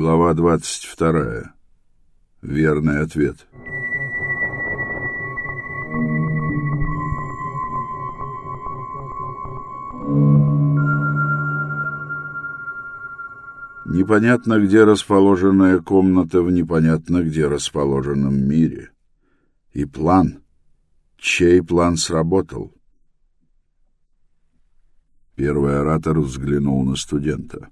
Глава двадцать вторая. Верный ответ. Непонятно, где расположенная комната в непонятно где расположенном мире. И план. Чей план сработал? Первый оратор взглянул на студента.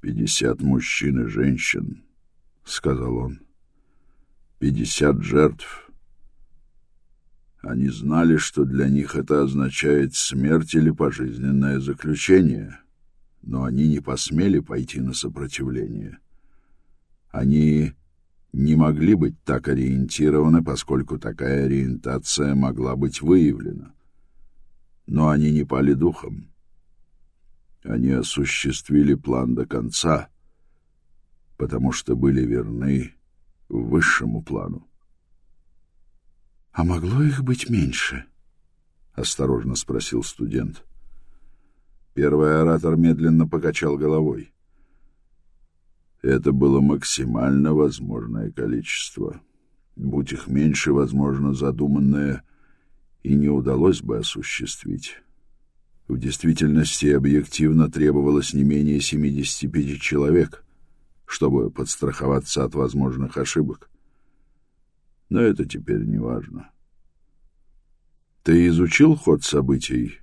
«Пятьдесят мужчин и женщин», — сказал он. «Пятьдесят жертв. Они знали, что для них это означает смерть или пожизненное заключение, но они не посмели пойти на сопротивление. Они не могли быть так ориентированы, поскольку такая ориентация могла быть выявлена. Но они не пали духом. Они осуществили план до конца, потому что были верны высшему плану. — А могло их быть меньше? — осторожно спросил студент. Первый оратор медленно покачал головой. Это было максимально возможное количество. Будь их меньше, возможно, задуманное и не удалось бы осуществить. В действительности объективно требовалось не менее 75 человек, чтобы подстраховаться от возможных ошибок. Но это теперь не важно. Ты изучил ход событий,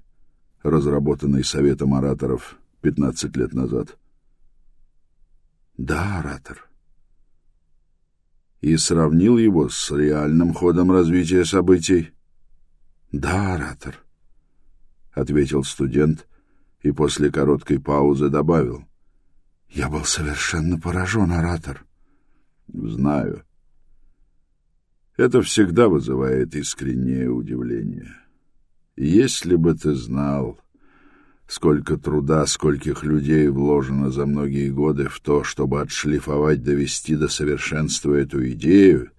разработанный Советом ораторов 15 лет назад? Да, оратор. И сравнил его с реальным ходом развития событий? Да, оратор ответил студент и после короткой паузы добавил. Я был совершенно поражен, оратор. Знаю. Это всегда вызывает искреннее удивление. Если бы ты знал, сколько труда, скольких людей вложено за многие годы в то, чтобы отшлифовать, довести до совершенства эту идею,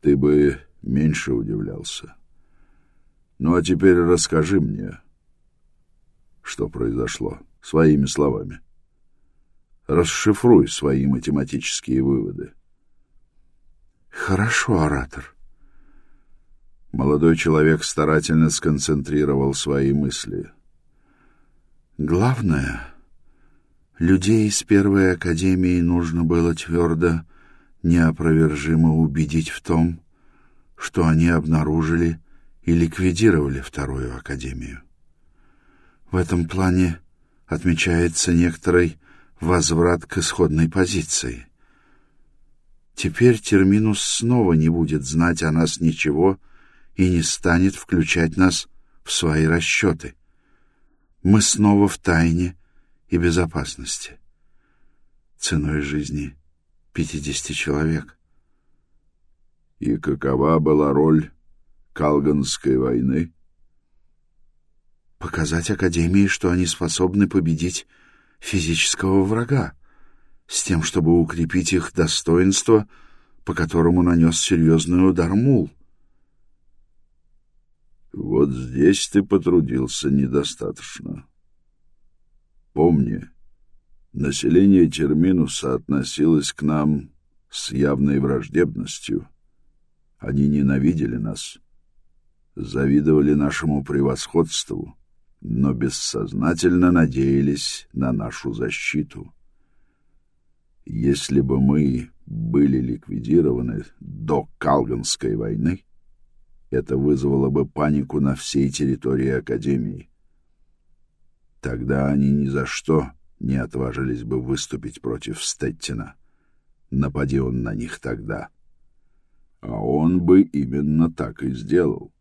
ты бы меньше удивлялся. Ну а теперь расскажи мне, что произошло, своими словами. Расшифруй свои математические выводы. Хорошо, оратор. Молодой человек старательно сконцентрировал свои мысли. Главное, людей из первой академии нужно было твердо, неопровержимо убедить в том, что они обнаружили и ликвидировали вторую академию. В этом плане отмечается некоторый возврат к исходной позиции. Теперь Терминус снова не будет знать о нас ничего и не станет включать нас в свои расчеты. Мы снова в тайне и безопасности. Ценой жизни пятидесяти человек. И какова была роль Калганской войны? Показать Академии, что они способны победить физического врага, с тем, чтобы укрепить их достоинство, по которому нанес серьезный удар Мул. Вот здесь ты потрудился недостаточно. Помни, население Терминуса относилось к нам с явной враждебностью. Они ненавидели нас, завидовали нашему превосходству — но бессознательно надеялись на нашу защиту. Если бы мы были ликвидированы до Калганской войны, это вызвало бы панику на всей территории Академии. Тогда они ни за что не отважились бы выступить против Стеттина. Напади он на них тогда. А он бы именно так и сделал.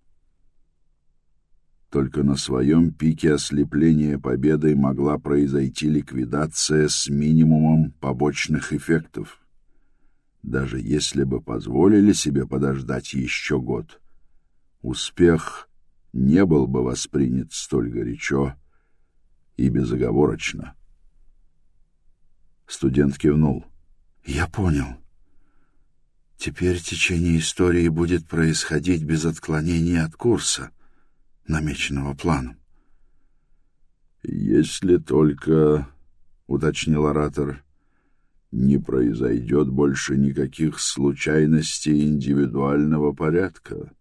Только на своем пике ослепления победой могла произойти ликвидация с минимумом побочных эффектов. Даже если бы позволили себе подождать еще год, успех не был бы воспринят столь горячо и безоговорочно. Студент кивнул. «Я понял. Теперь течение истории будет происходить без отклонения от курса» намеченного планом. «Если только, — уточнил оратор, не произойдет больше никаких случайностей индивидуального порядка.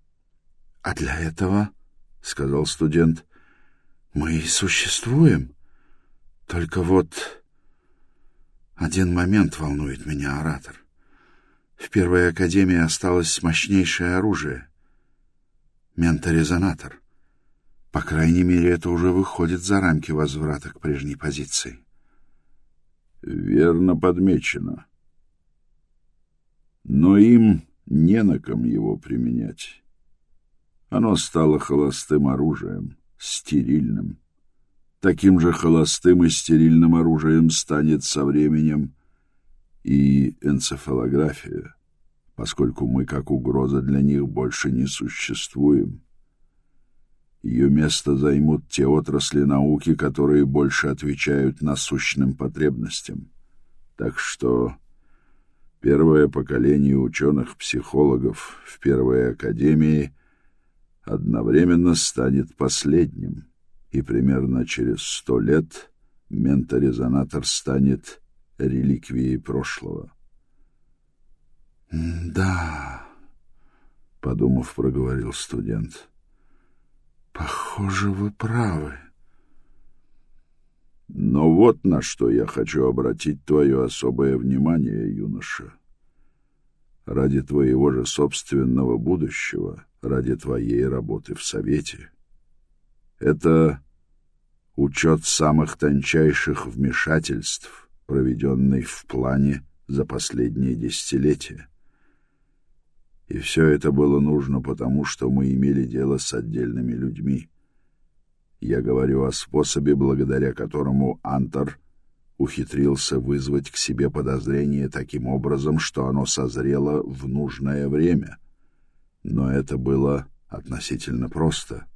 — А для этого, — сказал студент, — мы и существуем. Только вот один момент волнует меня, оратор. В Первой Академии осталось мощнейшее оружие — менторезонатор. По крайней мере, это уже выходит за рамки возврата к прежней позиции. Верно подмечено. Но им не на ком его применять. Оно стало холостым оружием, стерильным. Таким же холостым и стерильным оружием станет со временем и энцефалография, поскольку мы как угроза для них больше не существуем. Ее место займут те отрасли науки, которые больше отвечают насущным потребностям. Так что первое поколение ученых-психологов в Первой Академии одновременно станет последним, и примерно через сто лет менторезонатор станет реликвией прошлого. «Да», — подумав, проговорил студент, — Похоже, вы правы. Но вот на что я хочу обратить твое особое внимание, юноша. Ради твоего же собственного будущего, ради твоей работы в Совете. Это учет самых тончайших вмешательств, проведенный в плане за последние десятилетия. И все это было нужно потому, что мы имели дело с отдельными людьми. Я говорю о способе, благодаря которому Антар ухитрился вызвать к себе подозрение таким образом, что оно созрело в нужное время. Но это было относительно просто.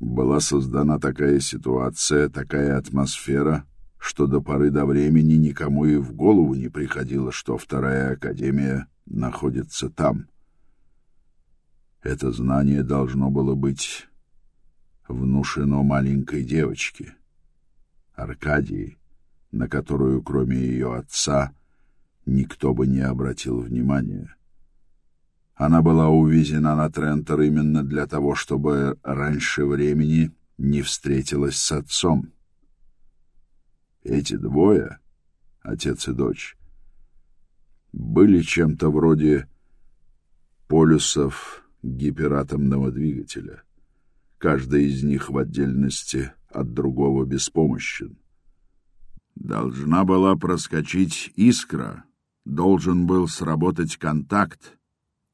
Была создана такая ситуация, такая атмосфера, что до поры до времени никому и в голову не приходило, что вторая академия находится там. Это знание должно было быть внушено маленькой девочке, Аркадии, на которую, кроме ее отца, никто бы не обратил внимания. Она была увезена на Трентер именно для того, чтобы раньше времени не встретилась с отцом. Эти двое, отец и дочь, были чем-то вроде полюсов гиператомного двигателя. Каждый из них в отдельности от другого беспомощен. Должна была проскочить искра, должен был сработать контакт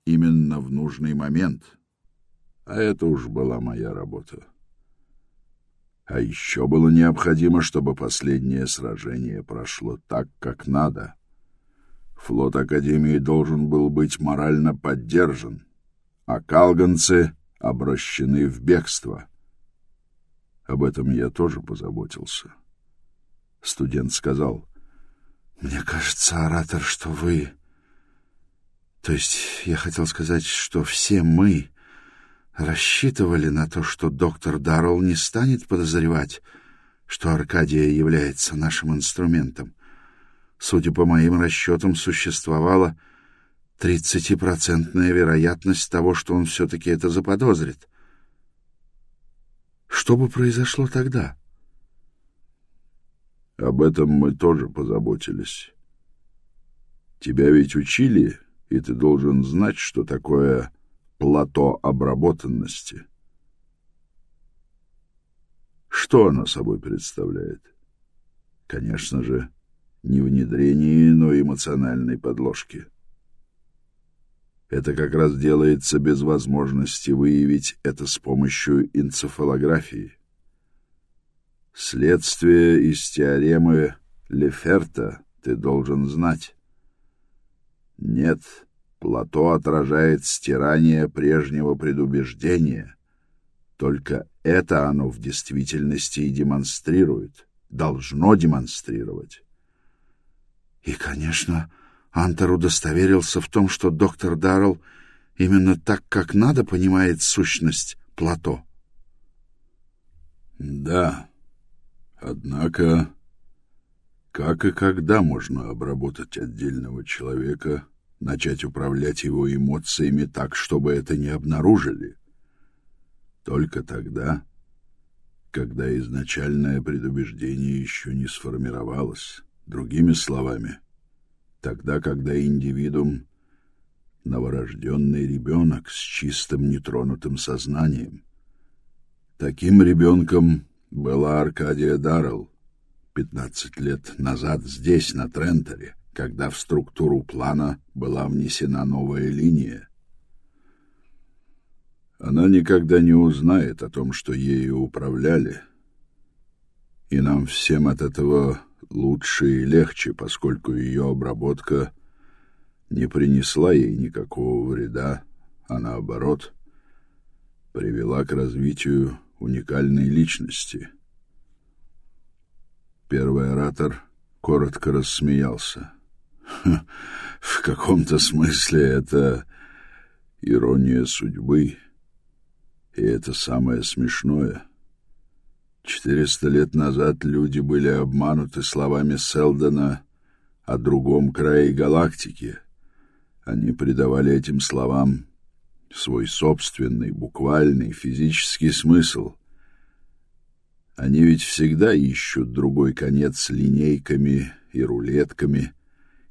именно в нужный момент. А это уж была моя работа. А еще было необходимо, чтобы последнее сражение прошло так, как надо — Флот Академии должен был быть морально поддержан, а калганцы обращены в бегство. Об этом я тоже позаботился. Студент сказал, «Мне кажется, оратор, что вы... То есть я хотел сказать, что все мы рассчитывали на то, что доктор Даррелл не станет подозревать, что Аркадия является нашим инструментом. Судя по моим расчетам, существовала тридцатипроцентная вероятность того, что он все-таки это заподозрит. Что бы произошло тогда? Об этом мы тоже позаботились. Тебя ведь учили, и ты должен знать, что такое плато обработанности. Что оно собой представляет? Конечно же, не внедрении, но эмоциональной подложки. Это как раз делается без возможности выявить это с помощью энцефалографии. Следствие из теоремы Леферта ты должен знать. Нет, плато отражает стирание прежнего предубеждения. Только это оно в действительности и демонстрирует, должно демонстрировать. И, конечно, Антер удостоверился в том, что доктор Даррелл именно так, как надо, понимает сущность плато. Да, однако, Как и когда можно обработать отдельного человека, начать управлять его эмоциями так, чтобы это не обнаружили? Только тогда, когда изначальное предубеждение еще не сформировалось. Другими словами, тогда, когда индивидуум — новорожденный ребенок с чистым нетронутым сознанием. Таким ребенком была Аркадия Даррелл пятнадцать лет назад здесь, на Тренторе, когда в структуру плана была внесена новая линия. Она никогда не узнает о том, что ею управляли, и нам всем от этого лучше и легче, поскольку ее обработка не принесла ей никакого вреда, а наоборот привела к развитию уникальной личности. Первый оратор коротко рассмеялся. В каком-то смысле это ирония судьбы, и это самое смешное — Четыреста лет назад люди были обмануты словами Селдона о другом крае галактики. Они придавали этим словам свой собственный, буквальный, физический смысл. Они ведь всегда ищут другой конец линейками и рулетками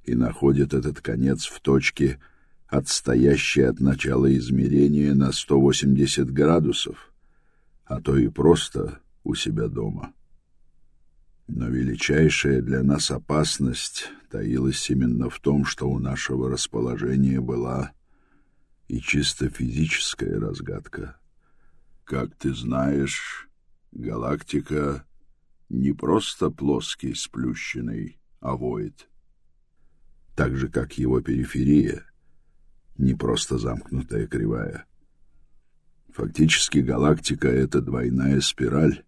и находят этот конец в точке, отстоящей от начала измерения на 180 градусов, а то и просто у себя дома. Но величайшая для нас опасность таилась именно в том, что у нашего расположения была и чисто физическая разгадка. Как ты знаешь, галактика не просто плоский сплющенный овоид, так же, как его периферия, не просто замкнутая кривая. Фактически галактика — это двойная спираль,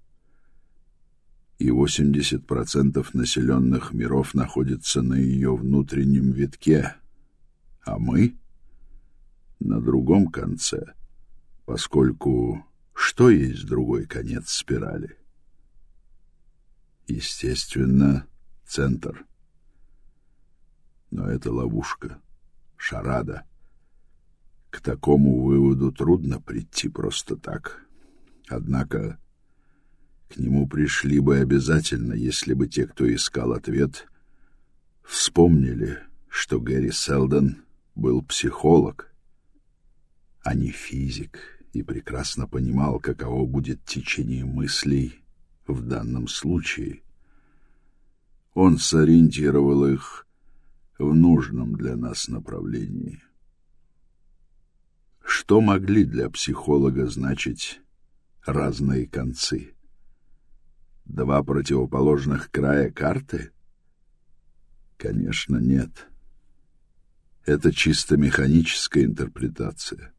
и 80% населенных миров находятся на ее внутреннем витке, а мы — на другом конце, поскольку что есть другой конец спирали? Естественно, центр. Но это ловушка, шарада. К такому выводу трудно прийти просто так. Однако к нему пришли бы обязательно, если бы те, кто искал ответ, вспомнили, что Гэри Селдон был психолог, а не физик, и прекрасно понимал, каково будет течение мыслей в данном случае. Он сориентировал их в нужном для нас направлении. Что могли для психолога значить разные концы? Два противоположных края карты? Конечно, нет. Это чисто механическая интерпретация.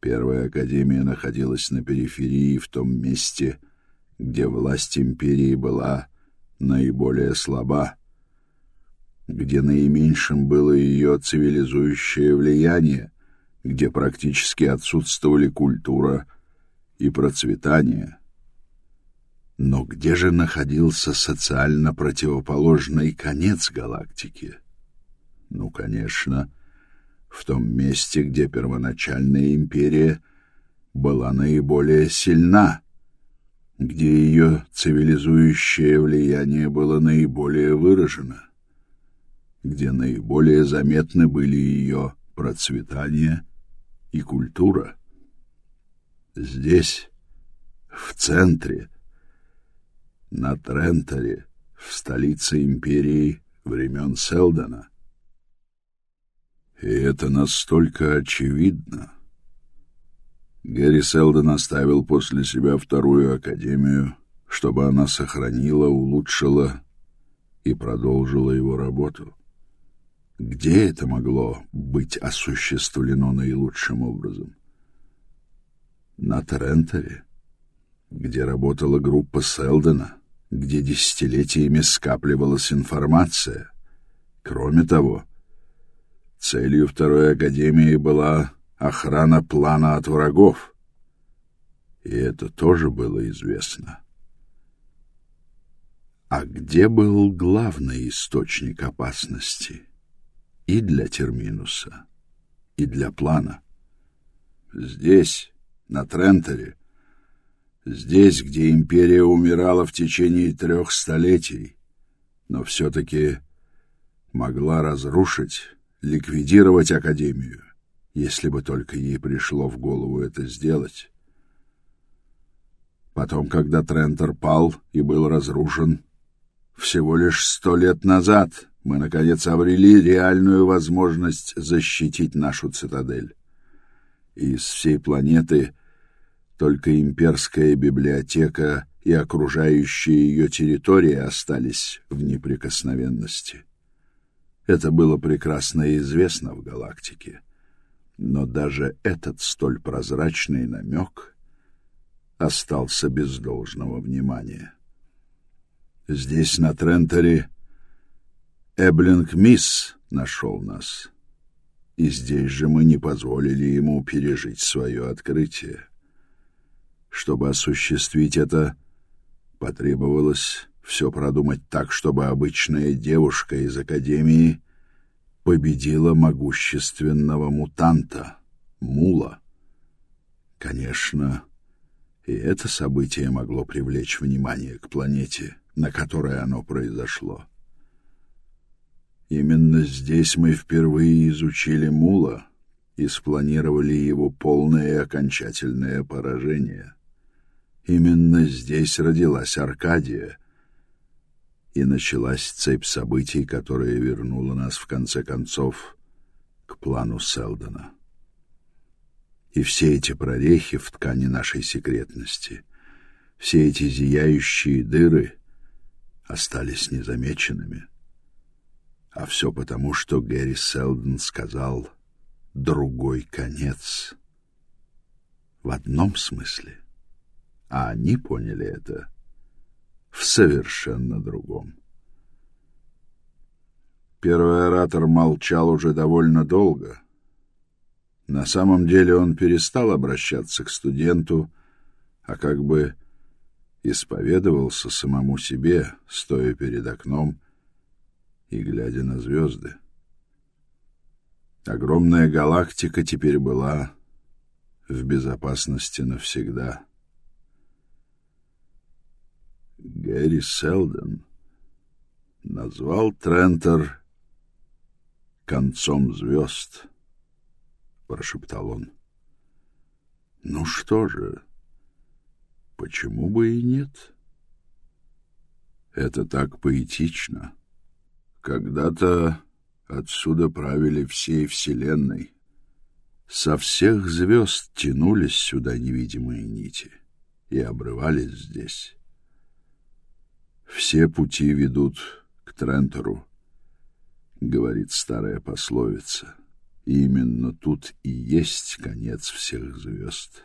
Первая академия находилась на периферии, в том месте, где власть империи была наиболее слаба, где наименьшим было ее цивилизующее влияние, где практически отсутствовали культура и процветание. Но где же находился социально противоположный конец галактики? Ну, конечно, в том месте, где первоначальная империя была наиболее сильна, где ее цивилизующее влияние было наиболее выражено, где наиболее заметны были ее процветание и культура. Здесь, в центре, на Тренторе, в столице империи времен Селдона. И это настолько очевидно. Гэри Селдон оставил после себя вторую академию, чтобы она сохранила, улучшила и продолжила его работу. Где это могло быть осуществлено наилучшим образом? На Тренторе, где работала группа Селдона, где десятилетиями скапливалась информация. Кроме того, целью Второй Академии была охрана плана от врагов. И это тоже было известно. А где был главный источник опасности и для Терминуса, и для плана? Здесь, на Трентере, здесь, где империя умирала в течение трех столетий, но все-таки могла разрушить, ликвидировать Академию, если бы только ей пришло в голову это сделать. Потом, когда Трентер пал и был разрушен, всего лишь сто лет назад мы, наконец, обрели реальную возможность защитить нашу цитадель. И из всей планеты только имперская библиотека и окружающие ее территории остались в неприкосновенности. Это было прекрасно известно в галактике. Но даже этот столь прозрачный намек остался без должного внимания. Здесь, на Тренторе, Эблинг Мисс нашел нас. И здесь же мы не позволили ему пережить свое открытие. Чтобы осуществить это, потребовалось все продумать так, чтобы обычная девушка из Академии победила могущественного мутанта, Мула. Конечно, и это событие могло привлечь внимание к планете, на которой оно произошло. Именно здесь мы впервые изучили Мула и спланировали его полное и окончательное поражение. Именно здесь родилась Аркадия — и началась цепь событий, которая вернула нас в конце концов к плану Селдона. И все эти прорехи в ткани нашей секретности, все эти зияющие дыры остались незамеченными. А все потому, что Гэри Селдон сказал «другой конец». В одном смысле. А они поняли это — в совершенно другом. Первый оратор молчал уже довольно долго. На самом деле он перестал обращаться к студенту, а как бы исповедовался самому себе, стоя перед окном и глядя на звезды. Огромная галактика теперь была в безопасности навсегда. Гэри Селден назвал Трентер концом звезд, прошептал он. Ну что же, почему бы и нет? Это так поэтично. Когда-то отсюда правили всей вселенной. Со всех звезд тянулись сюда невидимые нити и обрывались здесь. Все пути ведут к Трентору, говорит старая пословица. И именно тут и есть конец всех звезд.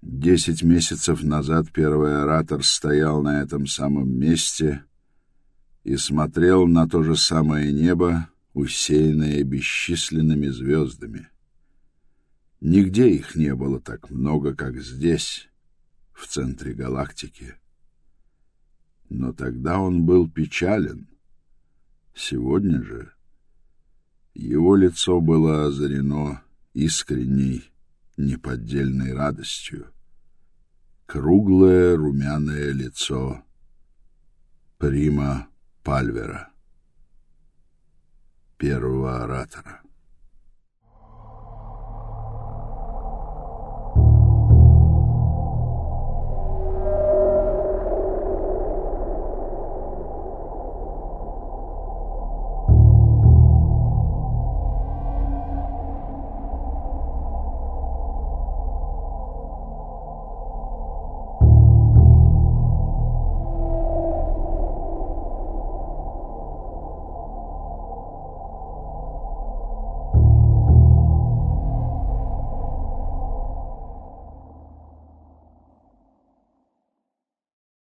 Десять месяцев назад первый оратор стоял на этом самом месте и смотрел на то же самое небо, усеянное бесчисленными звездами. Нигде их не было так много, как здесь в центре галактики. Но тогда он был печален. Сегодня же его лицо было озарено искренней, неподдельной радостью. Круглое румяное лицо Прима Пальвера, первого оратора.